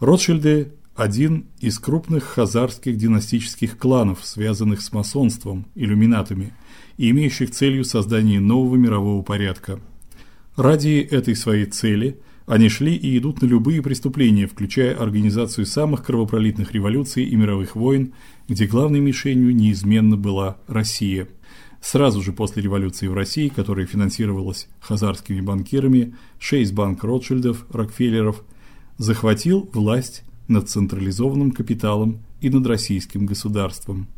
Ротшильды один из крупных хазарских династических кланов, связанных с масонством, иллюминатами, и имеющих целью создание нового мирового порядка. Ради этой своей цели они шли и идут на любые преступления, включая организацию самых кровопролитных революций и мировых войн, где главной мишенью неизменно была Россия. Сразу же после революции в России, которая финансировалась хазарскими банкирами, шесть банк Ротшильдов, Рокфеллеров, захватил власть над централизованным капиталом и над российским государством.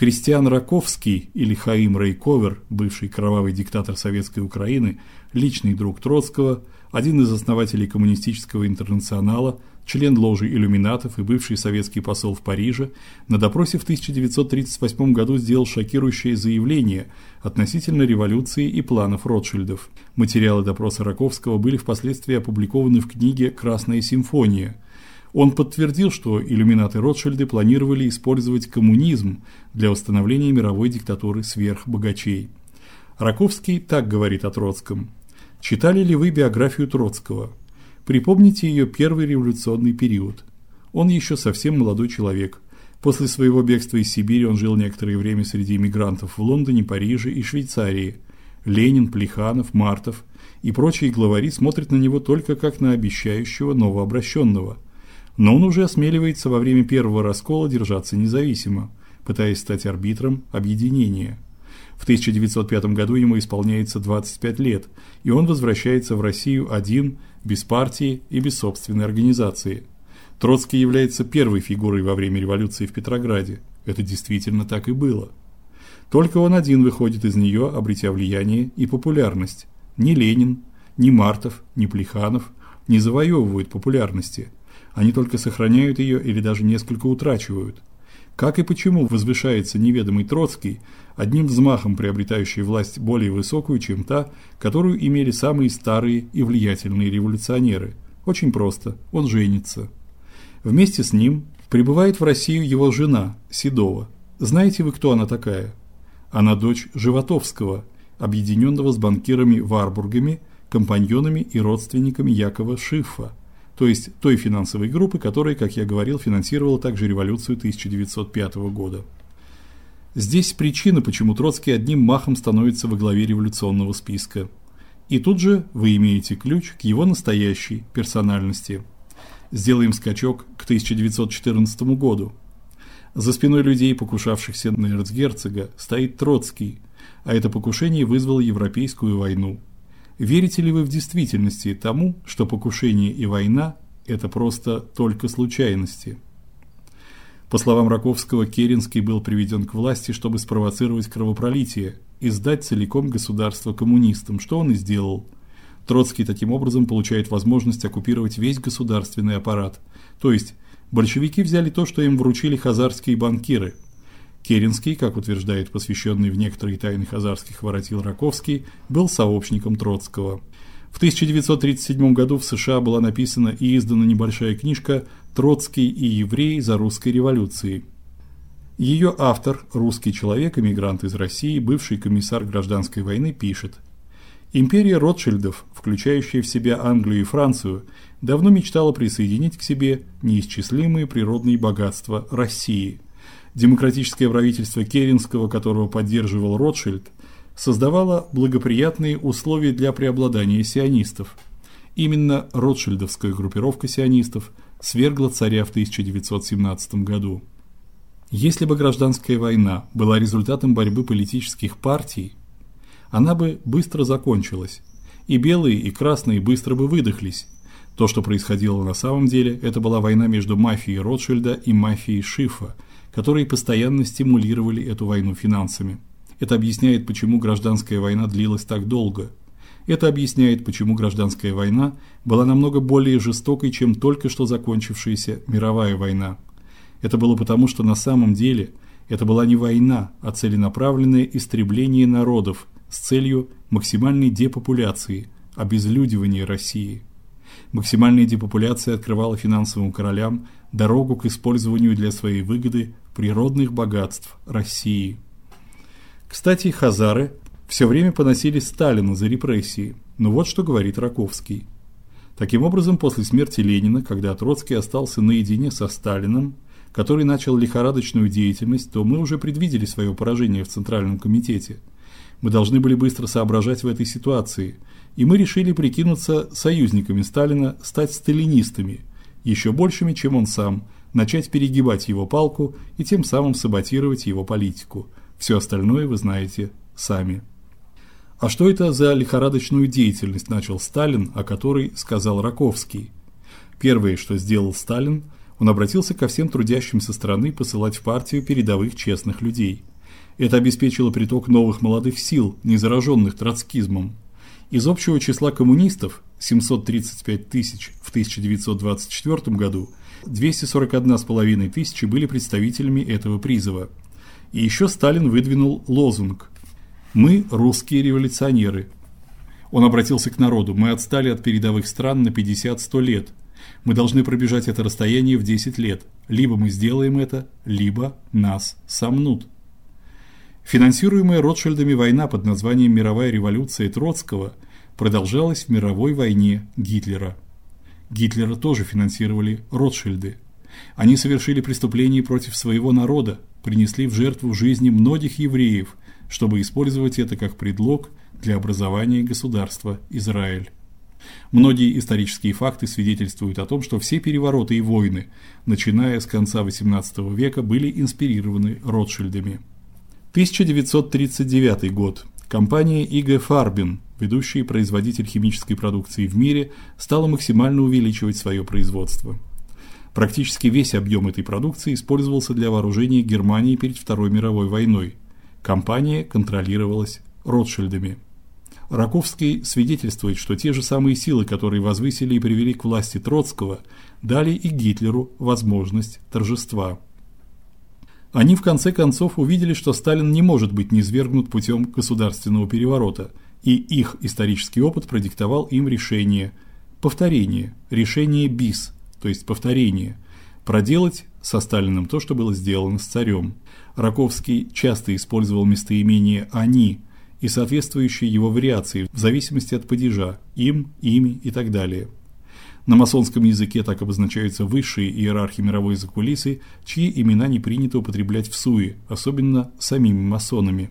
Кристиан Раковский или Хаим Рейковер, бывший кровавый диктатор советской Украины, личный друг Троцкого, один из основателей коммунистического интернационала, член ложи иллюминатов и бывший советский посол в Париже, на допросе в 1938 году сделал шокирующее заявление относительно революции и планов Ротшильдов. Материалы допроса Раковского были впоследствии опубликованы в книге Красная симфония. Он подтвердил, что иллюминаты Ротшильды планировали использовать коммунизм для установления мировой диктатуры сверхбогачей. Раковский так говорит о Троцком: Читали ли вы биографию Троцкого? Припомните ее первый революционный период. Он еще совсем молодой человек. После своего бегства из Сибири он жил некоторое время среди эмигрантов в Лондоне, Париже и Швейцарии. Ленин, Плеханов, Мартов и прочие главари смотрят на него только как на обещающего новообращенного – но он уже осмеливается во время первого раскола держаться независимо, пытаясь стать арбитром объединения. В 1905 году ему исполняется 25 лет, и он возвращается в Россию один, без партии и без собственной организации. Троцкий является первой фигурой во время революции в Петрограде. Это действительно так и было. Только он один выходит из нее, обретя влияние и популярность. Ни Ленин, ни Мартов, ни Плеханов не завоевывают популярности – они только сохраняют ее или даже несколько утрачивают. Как и почему возвышается неведомый Троцкий, одним взмахом приобретающий власть более высокую, чем та, которую имели самые старые и влиятельные революционеры? Очень просто. Он женится. Вместе с ним прибывает в Россию его жена Седова. Знаете вы, кто она такая? Она дочь Животовского, объединенного с банкирами Варбургами, компаньонами и родственниками Якова Шиффа то есть той финансовой группы, которая, как я говорил, финансировала также революцию 1905 года. Здесь причина, почему Троцкий одним махом становится во главе революционного списка. И тут же вы имеете ключ к его настоящей персональности. Сделаем скачок к 1914 году. За спиной людей, покушавшихся на эрцгерцога, стоит Троцкий, а это покушение вызвало европейскую войну. Верите ли вы в действительности тому, что покушение и война это просто только случайности? По словам Раковского, Керенский был приведен к власти, чтобы спровоцировать кровопролитие и сдать целиком государство коммунистам, что он и сделал. Троцкий таким образом получает возможность оккупировать весь государственный аппарат. То есть большевики взяли то, что им вручили хазарские банкиры – Керенский, как утверждает посвященный в некоторые тайны хазарских воротил Раковский, был сообщником Троцкого. В 1937 году в США была написана и издана небольшая книжка Троцкий и евреи за русской революцией. Ее автор, русский человек, эмигрант из России, бывший комиссар гражданской войны, пишет: Империя Ротшильдов, включающая в себя Англию и Францию, давно мечтала присоединить к себе неисчислимые природные богатства России – Демократическое правительство Керенского, которого поддерживал Ротшильд, создавало благоприятные условия для преобладания сионистов. Именно ротшильдовская группировка сионистов свергла царя в 1917 году. Если бы гражданская война была результатом борьбы политических партий, она бы быстро закончилась, и белые и красные быстро бы выдохлись. То, что происходило на самом деле, это была война между мафией Ротшильда и мафией Шифа – которые постоянно стимулировали эту войну финансами. Это объясняет, почему гражданская война длилась так долго. Это объясняет, почему гражданская война была намного более жестокой, чем только что закончившаяся мировая война. Это было потому, что на самом деле это была не война, а целенаправленное истребление народов с целью максимальной депопуляции, обезлюдивания России. Максимальная депопуляция открывала финансовым королям дорогу к использованию для своей выгоды природных богатств России. Кстати, хазары все время поносили Сталина за репрессии. Но вот что говорит Раковский. Таким образом, после смерти Ленина, когда Троцкий остался наедине со Сталиным, который начал лихорадочную деятельность, то мы уже предвидели свое поражение в Центральном комитете. Мы должны были быстро соображать в этой ситуации, и мы решили прикинуться союзниками Сталина, стать сталинистами, еще большими, чем он сам, начать перегибать его палку и тем самым саботировать его политику. Все остальное вы знаете сами. А что это за лихорадочную деятельность начал Сталин, о которой сказал Раковский? Первое, что сделал Сталин, он обратился ко всем трудящимся страны посылать в партию передовых честных людей. Это обеспечило приток новых молодых сил, не зараженных троцкизмом. Из общего числа коммунистов 735 тысяч в 1924 году 241,5 тысячи были представителями этого призыва. И еще Сталин выдвинул лозунг «Мы русские революционеры». Он обратился к народу: "Мы отстали от передовых стран на 50-100 лет. Мы должны пробежать это расстояние в 10 лет. Либо мы сделаем это, либо нас сомнут". Финансируемая Ротшильдами война под названием Мировая революция Троцкого продолжалась в мировой войне Гитлера. Гитлера тоже финансировали Ротшильды. Они совершили преступление против своего народа, принесли в жертву жизни многих евреев, чтобы использовать это как предлог для образования государства Израиль. Многие исторические факты свидетельствуют о том, что все перевороты и войны, начиная с конца XVIII века, были инспирированы Ротшильдами. 1939 год. Компания IG Farben, ведущий производитель химической продукции в мире, стала максимально увеличивать свое производство. Практически весь объем этой продукции использовался для вооружения Германии перед Второй мировой войной. Компания контролировалась Ротшильдами. Раковский свидетельствует, что те же самые силы, которые возвысили и привели к власти Троцкого, дали и Гитлеру возможность торжества. Они в конце концов увидели, что Сталин не может быть низвергнут путем государственного переворота, и их исторический опыт продиктовал им решение повторение, решение БИС, то есть повторение, проделать со Сталиным то, что было сделано с царем. Раковский часто использовал местоимение они и соответствующие его вариации в зависимости от падежа: им, ими и так далее. На масонском языке так обозначаются высшие иерархи мировой закулисы, чьи имена не принято употреблять в суе, особенно самими масонами.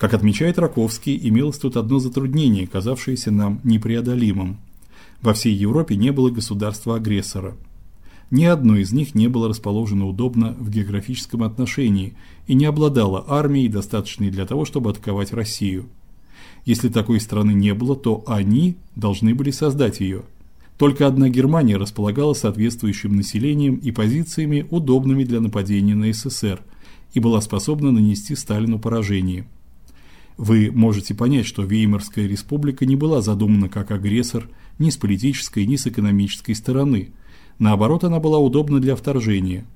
Как отмечает Раковский, имелось тут одно затруднение, казавшееся нам непреодолимым. Во всей Европе не было государства-агрессора. Ни одно из них не было расположено удобно в географическом отношении и не обладало армией, достаточной для того, чтобы атаковать Россию. Если такой страны не было, то они должны были создать ее. Только одна Германия располагала соответствующим населением и позициями, удобными для нападения на СССР, и была способна нанести Сталину поражение. Вы можете понять, что Веймарская республика не была задумана как агрессор ни с политической, ни с экономической стороны. Наоборот, она была удобна для вторжения.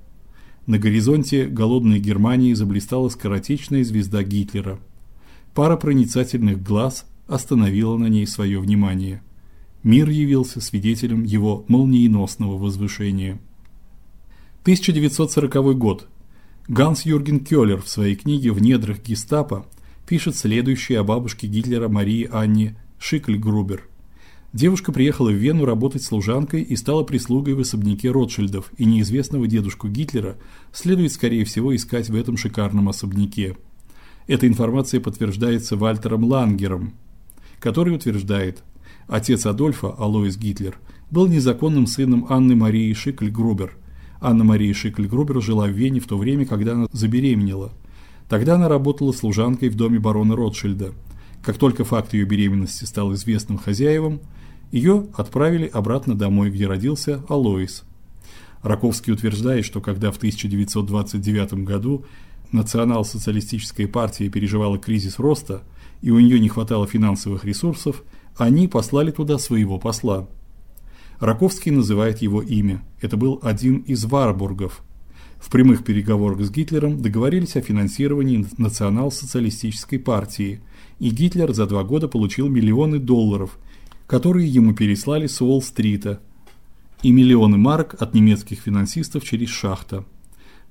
На горизонте голодной Германии заблистала скоротечная звезда Гитлера. Пара проницательных глаз остановила на ней свое внимание. Мир явился свидетелем его молниеносного возвышения. 1940 год. Ганс Юрген Кёллер в своей книге В недрах Гестапо пишет следующее о бабушке Гитлера Марии Анне Шикльгрубер. Девушка приехала в Вену работать служанкой и стала прислугой в особняке Ротшильдов, и неизвестного дедушку Гитлера следует скорее всего искать в этом шикарном особняке. Эта информация подтверждается Вальтером Лангером, который утверждает: отец Адольфа, Алоис Гитлер, был незаконным сыном Анны Марии Шикль-Грубер. Анна Мария Шикль-Грубер жила в Вене в то время, когда она забеременела. Тогда она работала служанкой в доме барона Ротшильда. Как только факт ее беременности стал известным хозяевам, ее отправили обратно домой, где родился Алоис. Раковский утверждает, что когда в 1929 году национал-социалистическая партия переживала кризис роста и у нее не хватало финансовых ресурсов, они послали туда своего посла. Раковский называет его имя. Это был один из Варбургов, в прямых переговорах с Гитлером договорились о финансировании национал-социалистической партии, и Гитлер за два года получил миллионы долларов, которые ему переслали с Уолл-стрита, и миллионы марок от немецких финансистов через шахта.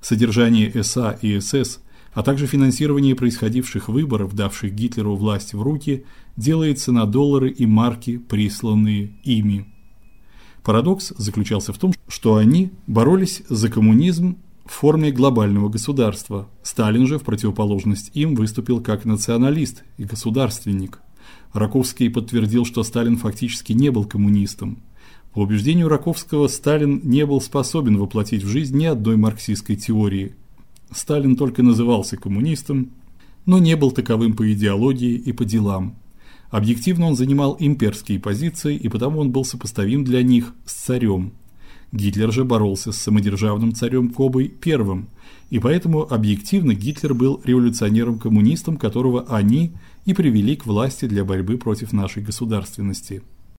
Содержание СА и СС, а также финансирование происходивших выборов, давших Гитлеру власть в руки, делается на доллары и марки, присланные ими. Парадокс заключался в том, что они боролись за коммунизм в форме глобального государства. Сталин же в противоположность им выступил как националист и государственник. Раковский подтвердил, что Сталин фактически не был коммунистом. По убеждению Раковского, Сталин не был способен воплотить в жизнь ни одной марксистской теории. Сталин только назывался коммунистом, но не был таковым по идеологии и по делам. Объективно он занимал имперские позиции, и потому он был сопоставим для них с царем. Гитлер же боролся с самодержавным царем Кобой I, и поэтому объективно Гитлер был революционером-коммунистом, которого они и привели к власти для борьбы против нашей государственности.